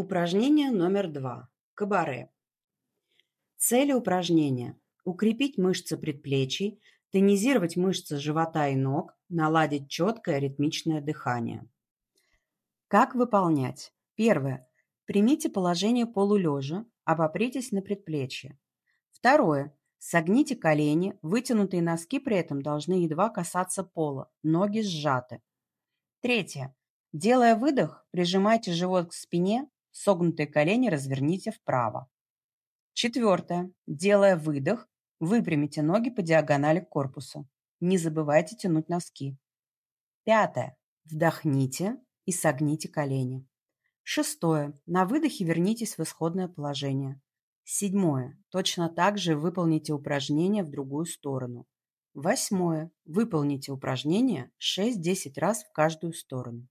Упражнение номер два. Кабаре. Цели упражнения – укрепить мышцы предплечий, тонизировать мышцы живота и ног, наладить четкое ритмичное дыхание. Как выполнять? Первое. Примите положение полулежа, обопритесь на предплечье. Второе. Согните колени, вытянутые носки при этом должны едва касаться пола, ноги сжаты. Третье. Делая выдох, прижимайте живот к спине, Согнутые колени разверните вправо. Четвертое. Делая выдох, выпрямите ноги по диагонали к корпусу. Не забывайте тянуть носки. Пятое. Вдохните и согните колени. Шестое. На выдохе вернитесь в исходное положение. Седьмое. Точно так же выполните упражнение в другую сторону. Восьмое. Выполните упражнение 6-10 раз в каждую сторону.